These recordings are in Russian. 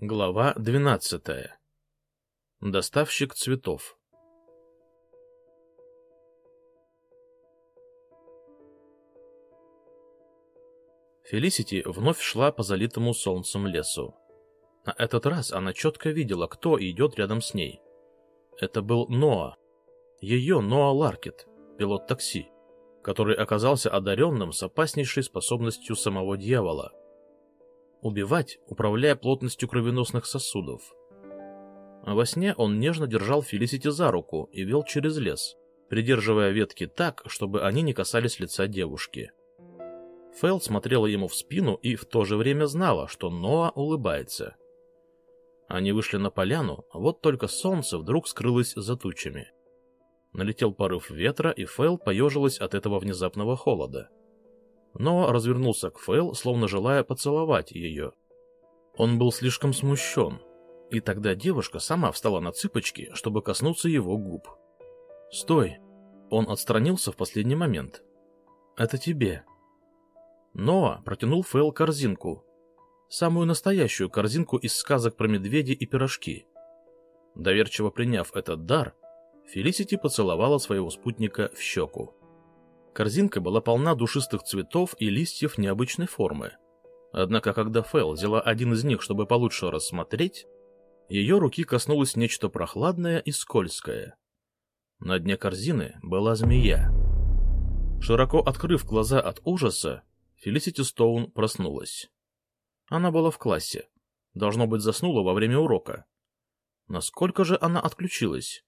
Глава двенадцатая. Доставщик цветов. Фелисити вновь шла по залитому солнцем лесу. На этот раз она четко видела, кто идет рядом с ней. Это был Ноа. Ее Ноа Ларкет, пилот такси, который оказался одаренным с опаснейшей способностью самого дьявола — убивать, управляя плотностью кровеносных сосудов. А во сне он нежно держал Фелисити за руку и вел через лес, придерживая ветки так, чтобы они не касались лица девушки. Фэл смотрела ему в спину и в то же время знала, что Ноа улыбается. Они вышли на поляну, вот только солнце вдруг скрылось за тучами. Налетел порыв ветра, и Фэл поежилась от этого внезапного холода но развернулся к Фейл, словно желая поцеловать ее. Он был слишком смущен, и тогда девушка сама встала на цыпочки, чтобы коснуться его губ. «Стой!» Он отстранился в последний момент. «Это тебе». Ноа протянул Фейл корзинку. Самую настоящую корзинку из сказок про медведи и пирожки. Доверчиво приняв этот дар, Фелисити поцеловала своего спутника в щеку. Корзинка была полна душистых цветов и листьев необычной формы. Однако, когда Фэл взяла один из них, чтобы получше рассмотреть, ее руки коснулось нечто прохладное и скользкое. На дне корзины была змея. Широко открыв глаза от ужаса, Фелисити Стоун проснулась. Она была в классе. Должно быть, заснула во время урока. Насколько же она отключилась?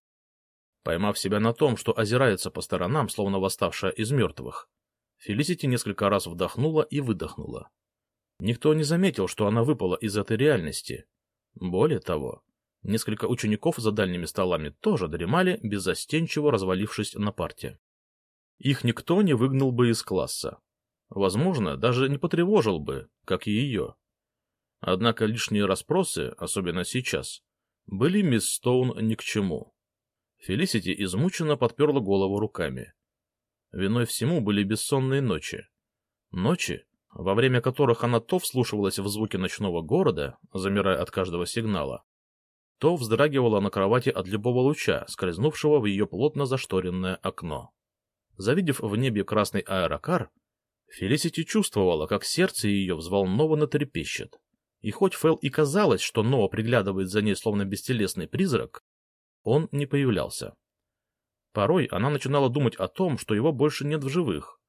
Поймав себя на том, что озирается по сторонам, словно восставшая из мертвых, Фелисити несколько раз вдохнула и выдохнула. Никто не заметил, что она выпала из этой реальности. Более того, несколько учеников за дальними столами тоже дремали, беззастенчиво развалившись на парте. Их никто не выгнал бы из класса. Возможно, даже не потревожил бы, как и ее. Однако лишние расспросы, особенно сейчас, были мисс Стоун ни к чему. Фелисити измученно подперла голову руками. Виной всему были бессонные ночи. Ночи, во время которых она то вслушивалась в звуки ночного города, замирая от каждого сигнала, то вздрагивала на кровати от любого луча, скользнувшего в ее плотно зашторенное окно. Завидев в небе красный аэрокар, Фелисити чувствовала, как сердце ее взволнованно трепещет. И хоть Фэл и казалось, что Ноа приглядывает за ней словно бестелесный призрак, он не появлялся. Порой она начинала думать о том, что его больше нет в живых,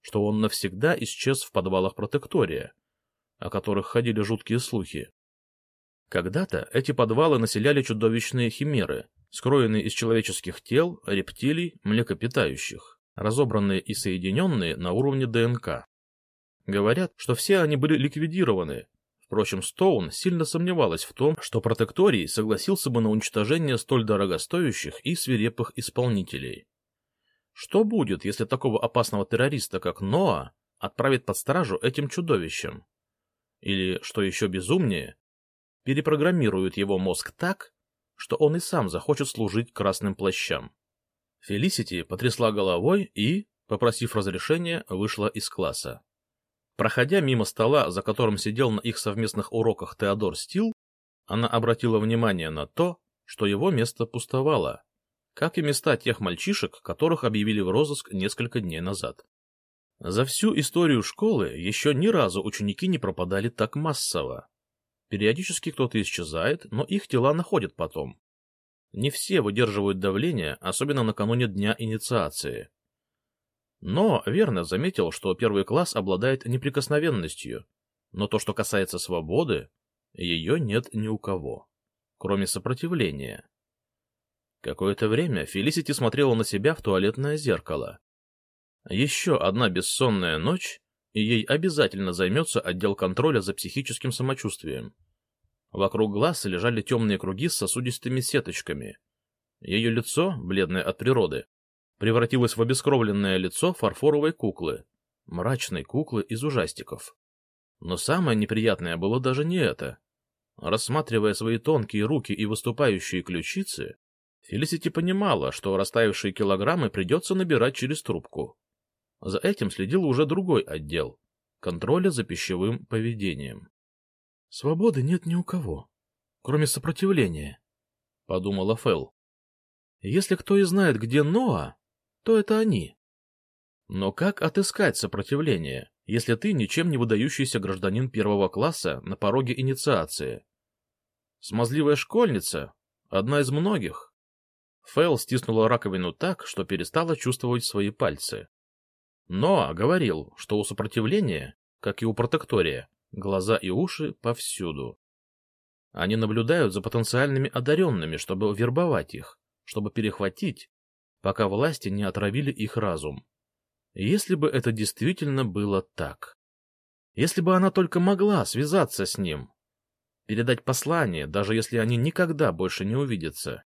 что он навсегда исчез в подвалах протектория, о которых ходили жуткие слухи. Когда-то эти подвалы населяли чудовищные химеры, скроенные из человеческих тел, рептилий, млекопитающих, разобранные и соединенные на уровне ДНК. Говорят, что все они были ликвидированы, Впрочем, Стоун сильно сомневалась в том, что протекторий согласился бы на уничтожение столь дорогостоящих и свирепых исполнителей. Что будет, если такого опасного террориста, как Ноа, отправит под стражу этим чудовищем? Или, что еще безумнее, перепрограммирует его мозг так, что он и сам захочет служить красным плащам? Фелисити потрясла головой и, попросив разрешения, вышла из класса. Проходя мимо стола, за которым сидел на их совместных уроках Теодор Стил, она обратила внимание на то, что его место пустовало, как и места тех мальчишек, которых объявили в розыск несколько дней назад. За всю историю школы еще ни разу ученики не пропадали так массово. Периодически кто-то исчезает, но их тела находят потом. Не все выдерживают давление, особенно накануне дня инициации. Но верно заметил, что первый класс обладает неприкосновенностью, но то, что касается свободы, ее нет ни у кого, кроме сопротивления. Какое-то время Фелисити смотрела на себя в туалетное зеркало. Еще одна бессонная ночь, и ей обязательно займется отдел контроля за психическим самочувствием. Вокруг глаз лежали темные круги с сосудистыми сеточками. Ее лицо, бледное от природы, превратилась в обескровленное лицо фарфоровой куклы, мрачной куклы из ужастиков. Но самое неприятное было даже не это. Рассматривая свои тонкие руки и выступающие ключицы, Фелисити понимала, что растаявшие килограммы придется набирать через трубку. За этим следил уже другой отдел — контроля за пищевым поведением. — Свободы нет ни у кого, кроме сопротивления, — подумала Фэл. Если кто и знает, где Ноа, то это они. Но как отыскать сопротивление, если ты ничем не выдающийся гражданин первого класса на пороге инициации? Смазливая школьница — одна из многих. Фэл стиснула раковину так, что перестала чувствовать свои пальцы. Но говорил, что у сопротивления, как и у протектория, глаза и уши повсюду. Они наблюдают за потенциальными одаренными, чтобы вербовать их, чтобы перехватить, пока власти не отравили их разум. Если бы это действительно было так. Если бы она только могла связаться с ним, передать послание, даже если они никогда больше не увидятся.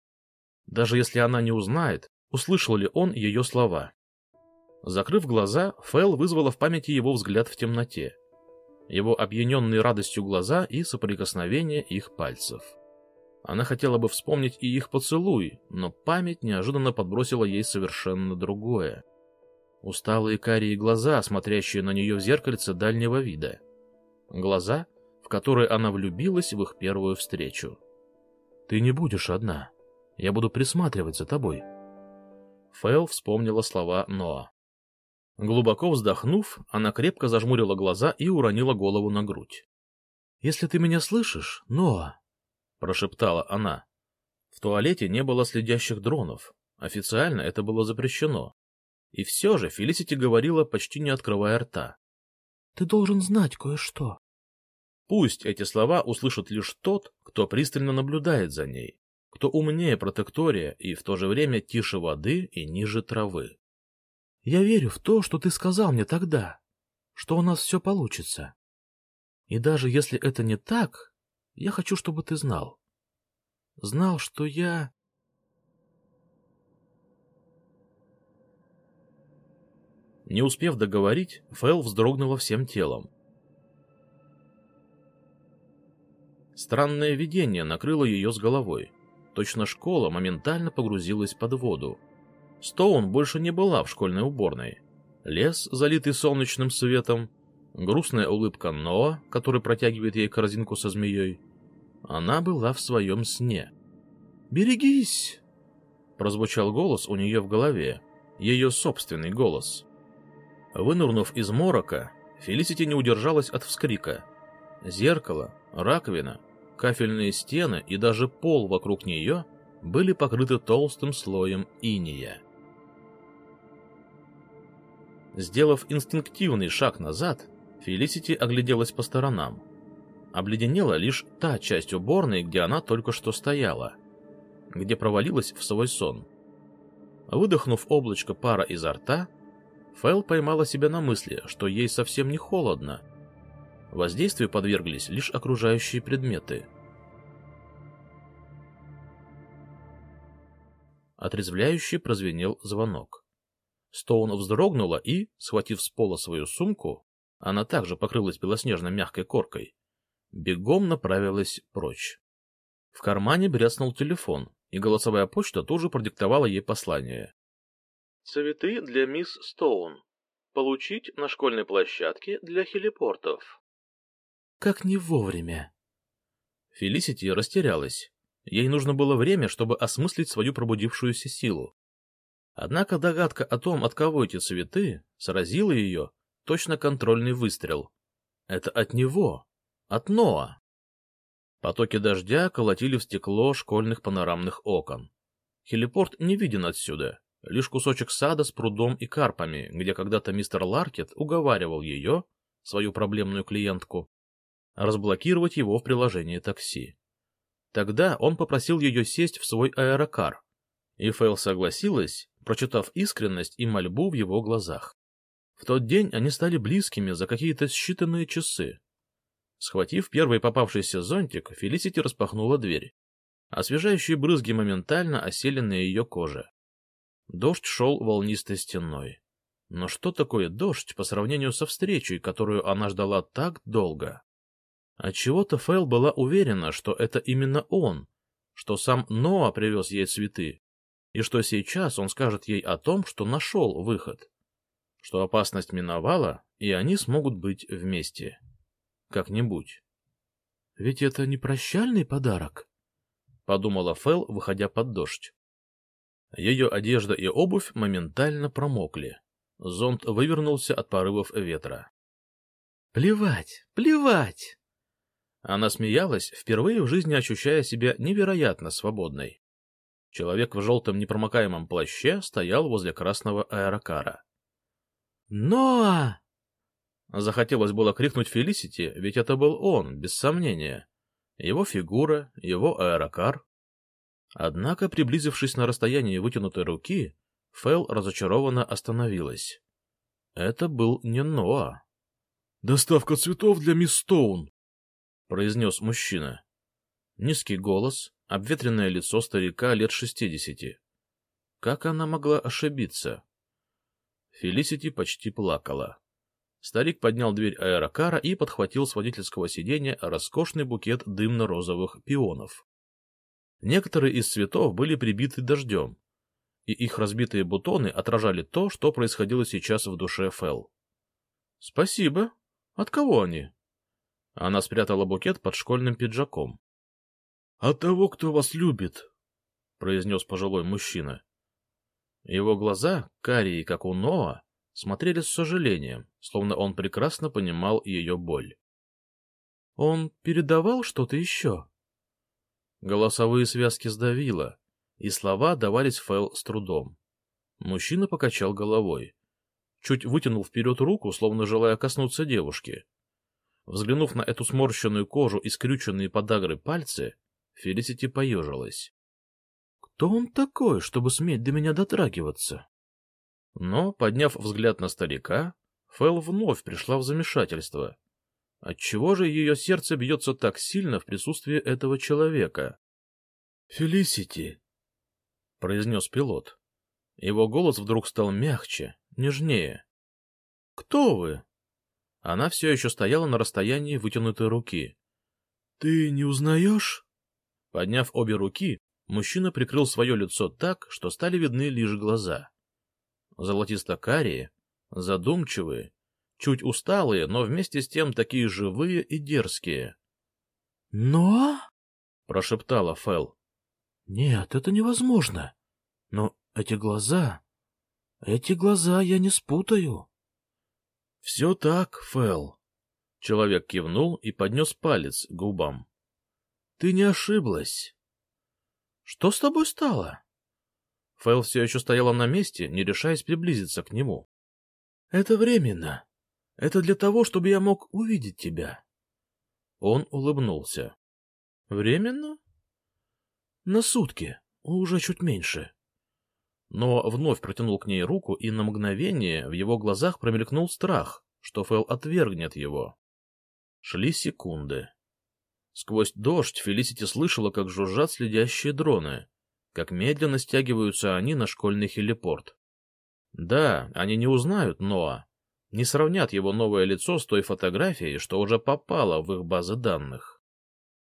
Даже если она не узнает, услышал ли он ее слова. Закрыв глаза, Фэл вызвала в памяти его взгляд в темноте, его опьяненные радостью глаза и соприкосновение их пальцев. Она хотела бы вспомнить и их поцелуй, но память неожиданно подбросила ей совершенно другое. Усталые карие глаза, смотрящие на нее в зеркальце дальнего вида. Глаза, в которые она влюбилась в их первую встречу. «Ты не будешь одна. Я буду присматривать за тобой». Фэл вспомнила слова Ноа. Глубоко вздохнув, она крепко зажмурила глаза и уронила голову на грудь. — Если ты меня слышишь, Ноа, — прошептала она. В туалете не было следящих дронов. Официально это было запрещено. И все же Фелисити говорила, почти не открывая рта. — Ты должен знать кое-что. Пусть эти слова услышит лишь тот, кто пристально наблюдает за ней, кто умнее протектория и в то же время тише воды и ниже травы. Я верю в то, что ты сказал мне тогда, что у нас все получится. И даже если это не так, я хочу, чтобы ты знал. Знал, что я... Не успев договорить, Фэл вздрогнула всем телом. Странное видение накрыло ее с головой. Точно школа моментально погрузилась под воду. Стоун больше не была в школьной уборной. Лес, залитый солнечным светом, грустная улыбка Ноа, который протягивает ей корзинку со змеей. Она была в своем сне. «Берегись!» Прозвучал голос у нее в голове, ее собственный голос. Вынурнув из морока, Фелисити не удержалась от вскрика. Зеркало, раковина, кафельные стены и даже пол вокруг нее были покрыты толстым слоем иния. Сделав инстинктивный шаг назад, Фелисити огляделась по сторонам. Обледенела лишь та часть уборной, где она только что стояла, где провалилась в свой сон. Выдохнув облачко пара изо рта, Фэл поймала себя на мысли, что ей совсем не холодно. Воздействию подверглись лишь окружающие предметы. Отрезвляющий прозвенел звонок. Стоун вздрогнула и, схватив с пола свою сумку, она также покрылась белоснежно-мягкой коркой, бегом направилась прочь. В кармане бряцнул телефон, и голосовая почта тоже продиктовала ей послание. «Цветы для мисс Стоун. Получить на школьной площадке для хелипортов». «Как не вовремя». Фелисити растерялась. Ей нужно было время, чтобы осмыслить свою пробудившуюся силу. Однако догадка о том, от кого эти цветы, сразила ее, точно контрольный выстрел. Это от него, от Ноа. Потоки дождя колотили в стекло школьных панорамных окон. Хелипорт не виден отсюда, лишь кусочек сада с прудом и карпами, где когда-то мистер Ларкет уговаривал ее, свою проблемную клиентку, разблокировать его в приложении такси. Тогда он попросил ее сесть в свой аэрокар, и Фейл согласилась, прочитав искренность и мольбу в его глазах. В тот день они стали близкими за какие-то считанные часы. Схватив первый попавшийся зонтик, Фелисити распахнула дверь. Освежающие брызги моментально осели на ее коже. Дождь шел волнистой стеной. Но что такое дождь по сравнению со встречей, которую она ждала так долго? Отчего-то Фейл была уверена, что это именно он, что сам Ноа привез ей цветы, и что сейчас он скажет ей о том, что нашел выход, что опасность миновала, и они смогут быть вместе. Как-нибудь. Ведь это не прощальный подарок. подумала Фэл, выходя под дождь. Ее одежда и обувь моментально промокли. Зонт вывернулся от порывов ветра. «Плевать, плевать!» Она смеялась, впервые в жизни ощущая себя невероятно свободной. Человек в желтом непромокаемом плаще стоял возле красного аэрокара. «Ноа!» Захотелось было крикнуть Фелисити, ведь это был он, без сомнения. Его фигура, его аэрокар. Однако, приблизившись на расстояние вытянутой руки, Фэл разочарованно остановилась. Это был не Ноа. «Доставка цветов для мисс Стоун», — произнес мужчина. Низкий голос, обветренное лицо старика лет шестидесяти. Как она могла ошибиться? Фелисити почти плакала. Старик поднял дверь аэрокара и подхватил с водительского сиденья роскошный букет дымно-розовых пионов. Некоторые из цветов были прибиты дождем, и их разбитые бутоны отражали то, что происходило сейчас в душе Фэл. — Спасибо. От кого они? Она спрятала букет под школьным пиджаком. — От того, кто вас любит, — произнес пожилой мужчина. Его глаза, карие, как у Ноа, смотрели с сожалением, словно он прекрасно понимал ее боль. — Он передавал что-то еще? Голосовые связки сдавило, и слова давались Фэл с трудом. Мужчина покачал головой. Чуть вытянул вперед руку, словно желая коснуться девушки. Взглянув на эту сморщенную кожу и скрюченные подагры пальцы, Фелисити поежилась. — Кто он такой, чтобы сметь до меня дотрагиваться? Но, подняв взгляд на старика, Фэл вновь пришла в замешательство. Отчего же ее сердце бьется так сильно в присутствии этого человека? — Фелисити, — произнес пилот. Его голос вдруг стал мягче, нежнее. — Кто вы? Она все еще стояла на расстоянии вытянутой руки. — Ты не узнаешь? Подняв обе руки, мужчина прикрыл свое лицо так, что стали видны лишь глаза золотисто-карие, задумчивые, чуть усталые, но вместе с тем такие живые и дерзкие. — Но? — прошептала Фэл. — Нет, это невозможно. Но эти глаза... Эти глаза я не спутаю. — Все так, Фэл. Человек кивнул и поднес палец к губам. — Ты не ошиблась. — Что с тобой стало? Фэл все еще стояла на месте, не решаясь приблизиться к нему. — Это временно. Это для того, чтобы я мог увидеть тебя. Он улыбнулся. — Временно? — На сутки, уже чуть меньше. Но вновь протянул к ней руку, и на мгновение в его глазах промелькнул страх, что Фэл отвергнет его. Шли секунды. Сквозь дождь Фелисити слышала, как жужжат следящие дроны как медленно стягиваются они на школьный хелипорт. Да, они не узнают Ноа, не сравнят его новое лицо с той фотографией, что уже попало в их базы данных.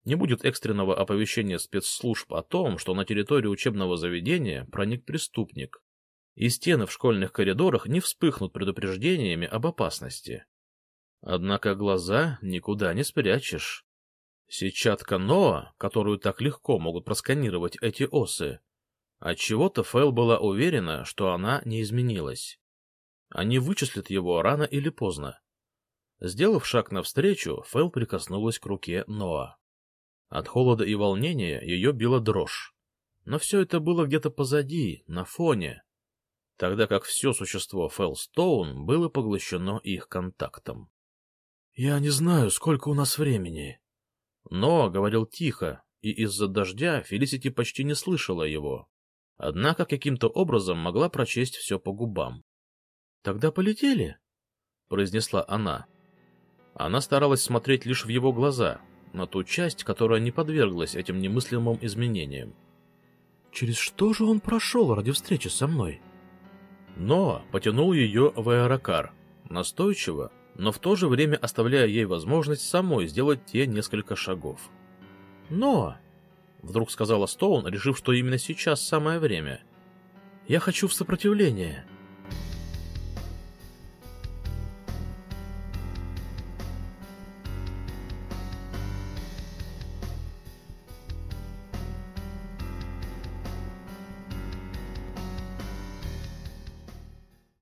Не будет экстренного оповещения спецслужб о том, что на территорию учебного заведения проник преступник, и стены в школьных коридорах не вспыхнут предупреждениями об опасности. Однако глаза никуда не спрячешь. Сетчатка Ноа, которую так легко могут просканировать эти осы, отчего-то Фэл была уверена, что она не изменилась. Они вычислят его рано или поздно. Сделав шаг навстречу, Фэл прикоснулась к руке Ноа. От холода и волнения ее била дрожь. Но все это было где-то позади, на фоне, тогда как все существо Фэл Стоун было поглощено их контактом. — Я не знаю, сколько у нас времени, но говорил тихо, и из-за дождя Фелисити почти не слышала его. Однако каким-то образом могла прочесть все по губам. — Тогда полетели? — произнесла она. Она старалась смотреть лишь в его глаза, на ту часть, которая не подверглась этим немыслимым изменениям. Через что же он прошел ради встречи со мной? Но потянул ее в аэрокар, настойчиво, но в то же время оставляя ей возможность самой сделать те несколько шагов. «Но!» — вдруг сказала Стоун, решив, что именно сейчас самое время. «Я хочу в сопротивление.